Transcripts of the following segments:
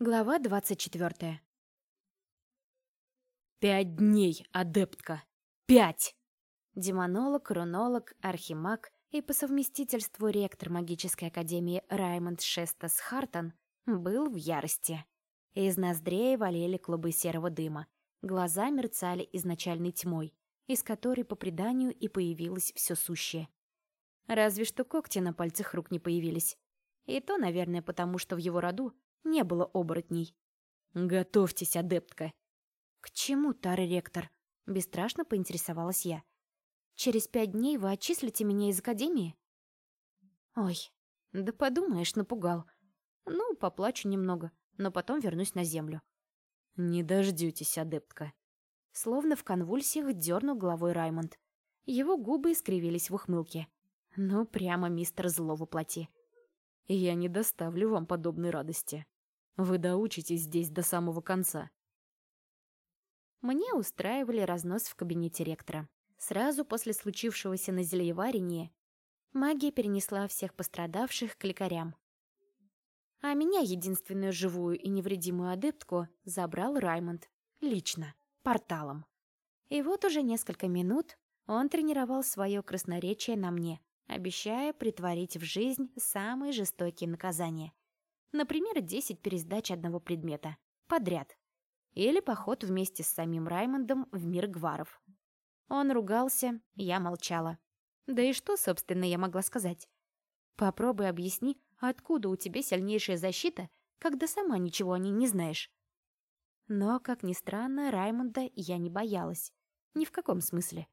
Глава двадцать четвертая. «Пять дней, адептка! Пять!» Демонолог, рунолог, архимаг и по совместительству ректор магической академии Раймонд Шестас Хартон был в ярости. Из ноздрей валили клубы серого дыма. Глаза мерцали изначальной тьмой, из которой, по преданию, и появилось все сущее. Разве что когти на пальцах рук не появились. И то, наверное, потому что в его роду не было оборотней. «Готовьтесь, адептка!» «К чему, Тарый ректор?» — бесстрашно поинтересовалась я. «Через пять дней вы отчислите меня из академии?» «Ой, да подумаешь, напугал. Ну, поплачу немного, но потом вернусь на землю». «Не дождётесь, адептка!» Словно в конвульсиях дернул головой Раймонд. Его губы искривились в ухмылке. Ну, прямо мистер зло воплоти. «Я не доставлю вам подобной радости. Вы доучитесь здесь до самого конца. Мне устраивали разнос в кабинете ректора. Сразу после случившегося на зельеварении магия перенесла всех пострадавших к лекарям. А меня, единственную живую и невредимую адептку, забрал Раймонд. Лично. Порталом. И вот уже несколько минут он тренировал свое красноречие на мне, обещая притворить в жизнь самые жестокие наказания — Например, 10 пересдач одного предмета. Подряд. Или поход вместе с самим Раймондом в мир гваров. Он ругался, я молчала. Да и что, собственно, я могла сказать? Попробуй объясни, откуда у тебя сильнейшая защита, когда сама ничего о ней не знаешь. Но, как ни странно, Раймонда я не боялась. Ни в каком смысле.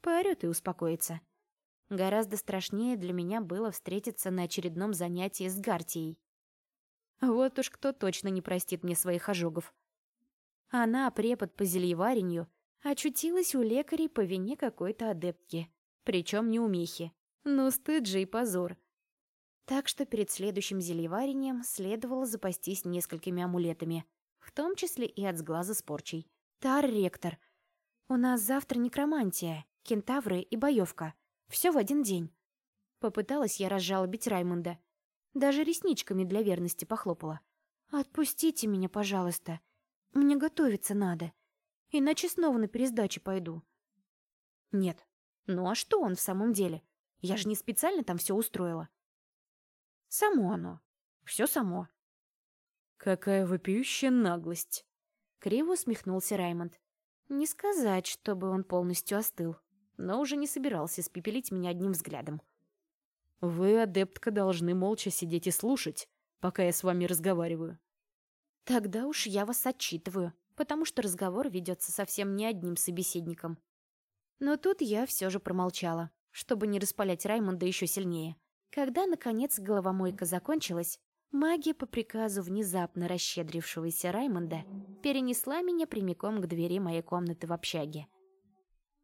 Поорёт и успокоится. Гораздо страшнее для меня было встретиться на очередном занятии с Гартией. Вот уж кто точно не простит мне своих ожогов. Она, препод по зельеварению, очутилась у лекарей по вине какой-то адептки. Причем не умехи. Ну, стыд же и позор. Так что перед следующим зельеварением следовало запастись несколькими амулетами, в том числе и от сглаза с порчей. Тар-ректор, у нас завтра некромантия, кентавры и боевка. Все в один день. Попыталась я разжалобить Раймонда, даже ресничками для верности похлопала. «Отпустите меня, пожалуйста. Мне готовиться надо. Иначе снова на пересдачу пойду». «Нет. Ну а что он в самом деле? Я же не специально там все устроила». «Само оно. Все само». «Какая вопиющая наглость!» Криво усмехнулся Раймонд. Не сказать, чтобы он полностью остыл, но уже не собирался спепелить меня одним взглядом. Вы, адептка, должны молча сидеть и слушать, пока я с вами разговариваю. Тогда уж я вас отчитываю, потому что разговор ведется совсем не одним собеседником. Но тут я все же промолчала, чтобы не распалять Раймонда еще сильнее. Когда, наконец, головомойка закончилась, магия по приказу внезапно расщедрившегося Раймонда перенесла меня прямиком к двери моей комнаты в общаге.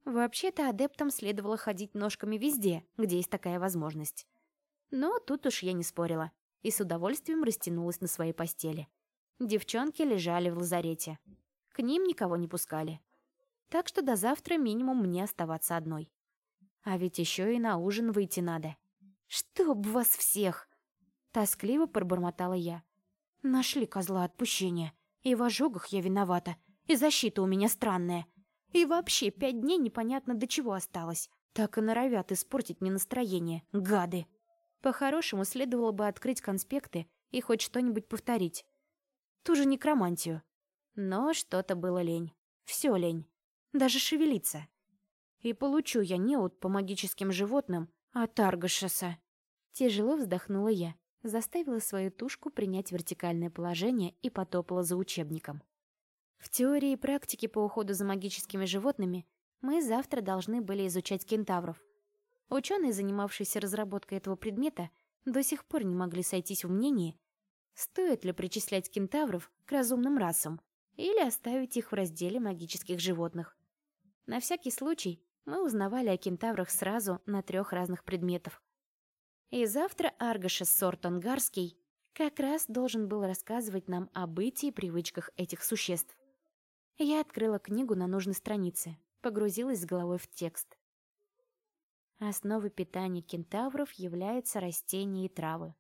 Вообще-то адептам следовало ходить ножками везде, где есть такая возможность. Но тут уж я не спорила и с удовольствием растянулась на своей постели. Девчонки лежали в лазарете. К ним никого не пускали. Так что до завтра минимум мне оставаться одной. А ведь еще и на ужин выйти надо. «Чтоб вас всех!» Тоскливо пробормотала я. Нашли козла отпущения. И в ожогах я виновата. И защита у меня странная. И вообще, пять дней непонятно до чего осталось. Так и норовят испортить мне настроение, гады. По-хорошему, следовало бы открыть конспекты и хоть что-нибудь повторить. Ту же некромантию. Но что-то было лень. Все лень. Даже шевелиться. И получу я неуд по магическим животным от Аргашеса. Тяжело вздохнула я, заставила свою тушку принять вертикальное положение и потопала за учебником. В теории и практике по уходу за магическими животными мы завтра должны были изучать кентавров. Ученые, занимавшиеся разработкой этого предмета, до сих пор не могли сойтись в мнении, стоит ли причислять кентавров к разумным расам или оставить их в разделе магических животных. На всякий случай мы узнавали о кентаврах сразу на трех разных предметов. И завтра Аргашес Сортонгарский как раз должен был рассказывать нам о бытии и привычках этих существ. Я открыла книгу на нужной странице, погрузилась с головой в текст. Основой питания кентавров являются растения и травы.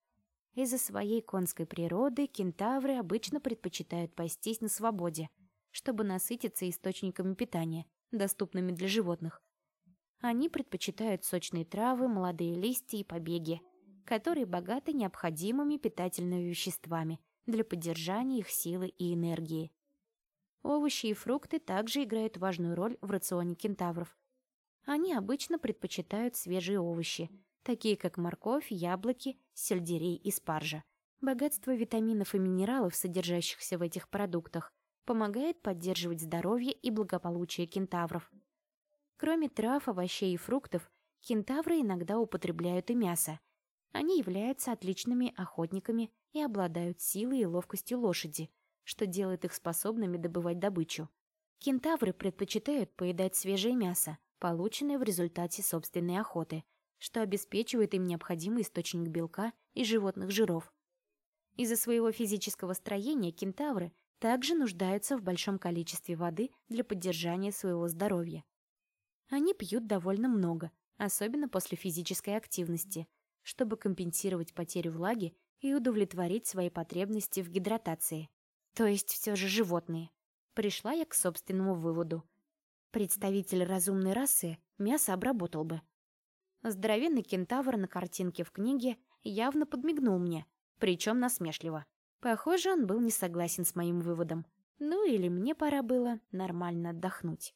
Из-за своей конской природы кентавры обычно предпочитают пастись на свободе, чтобы насытиться источниками питания, доступными для животных. Они предпочитают сочные травы, молодые листья и побеги, которые богаты необходимыми питательными веществами для поддержания их силы и энергии. Овощи и фрукты также играют важную роль в рационе кентавров. Они обычно предпочитают свежие овощи, такие как морковь, яблоки, сельдерей и спаржа. Богатство витаминов и минералов, содержащихся в этих продуктах, помогает поддерживать здоровье и благополучие кентавров. Кроме трав, овощей и фруктов, кентавры иногда употребляют и мясо. Они являются отличными охотниками и обладают силой и ловкостью лошади, что делает их способными добывать добычу. Кентавры предпочитают поедать свежее мясо, полученное в результате собственной охоты, что обеспечивает им необходимый источник белка и животных жиров. Из-за своего физического строения кентавры также нуждаются в большом количестве воды для поддержания своего здоровья. Они пьют довольно много, особенно после физической активности, чтобы компенсировать потерю влаги и удовлетворить свои потребности в гидратации. То есть все же животные. Пришла я к собственному выводу. Представитель разумной расы мясо обработал бы. Здоровенный кентавр на картинке в книге явно подмигнул мне, причем насмешливо. Похоже, он был не согласен с моим выводом. Ну или мне пора было нормально отдохнуть.